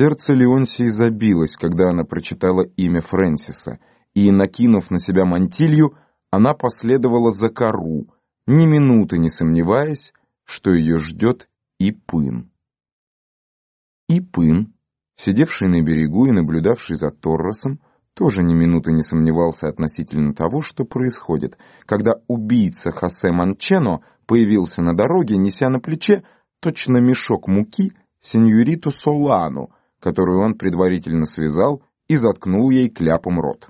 Сердце Леонсии забилось, когда она прочитала имя Фрэнсиса, и, накинув на себя мантилью, она последовала за кору, ни минуты не сомневаясь, что ее ждет Ипын. Ипын, сидевший на берегу и наблюдавший за Торросом, тоже ни минуты не сомневался относительно того, что происходит, когда убийца Хосе Манчено появился на дороге, неся на плече точно мешок муки сеньориту Солану, которую он предварительно связал и заткнул ей кляпом рот.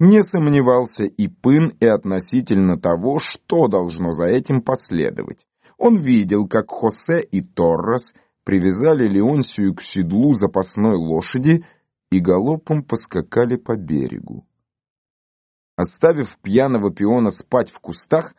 Не сомневался и Пын и относительно того, что должно за этим последовать. Он видел, как Хосе и Торрес привязали Леонсию к седлу запасной лошади и галопом поскакали по берегу. Оставив пьяного пиона спать в кустах,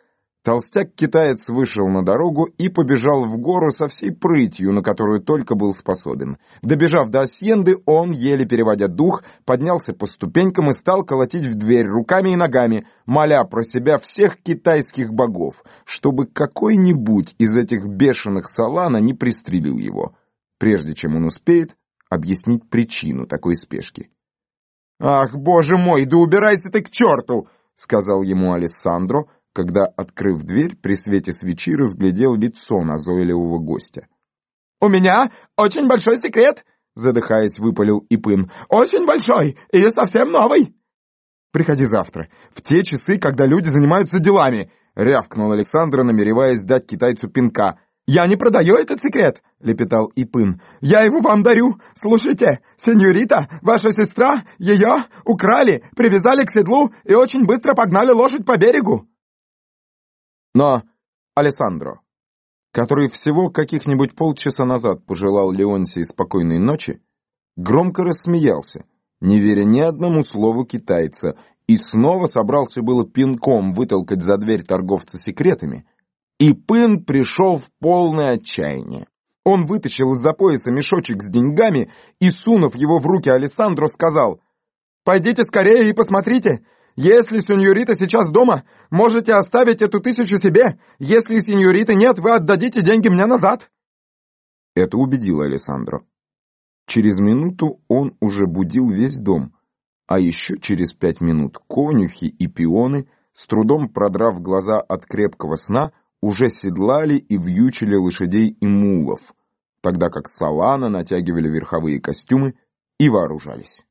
Толстяк-китаец вышел на дорогу и побежал в гору со всей прытью, на которую только был способен. Добежав до Асьенды, он, еле переводя дух, поднялся по ступенькам и стал колотить в дверь руками и ногами, моля про себя всех китайских богов, чтобы какой-нибудь из этих бешеных салана не пристрелил его, прежде чем он успеет объяснить причину такой спешки. «Ах, боже мой, да убирайся ты к черту!» — сказал ему Алессандро, когда, открыв дверь, при свете свечи разглядел лицо назойливого гостя. «У меня очень большой секрет!» задыхаясь, выпалил Ипын. «Очень большой и совсем новый!» «Приходи завтра, в те часы, когда люди занимаются делами!» рявкнул Александр, намереваясь дать китайцу пинка. «Я не продаю этот секрет!» — лепетал Ипын. «Я его вам дарю! Слушайте, сеньорита, ваша сестра, ее украли, привязали к седлу и очень быстро погнали лошадь по берегу!» Но Алессандро, который всего каких-нибудь полчаса назад пожелал Леонсии спокойной ночи, громко рассмеялся, не веря ни одному слову китайца, и снова собрался было пинком вытолкать за дверь торговца секретами, и Пын пришел в полное отчаяние. Он вытащил из-за пояса мешочек с деньгами и, сунув его в руки Алессандро, сказал, «Пойдите скорее и посмотрите, если сеньорита сейчас дома, можете оставить эту тысячу себе. Если сеньориты нет, вы отдадите деньги мне назад». Это убедило Алессандро. Через минуту он уже будил весь дом, а еще через пять минут конюхи и пионы, с трудом продрав глаза от крепкого сна, уже седлали и вьючили лошадей и мулов, тогда как Салана натягивали верховые костюмы и вооружались.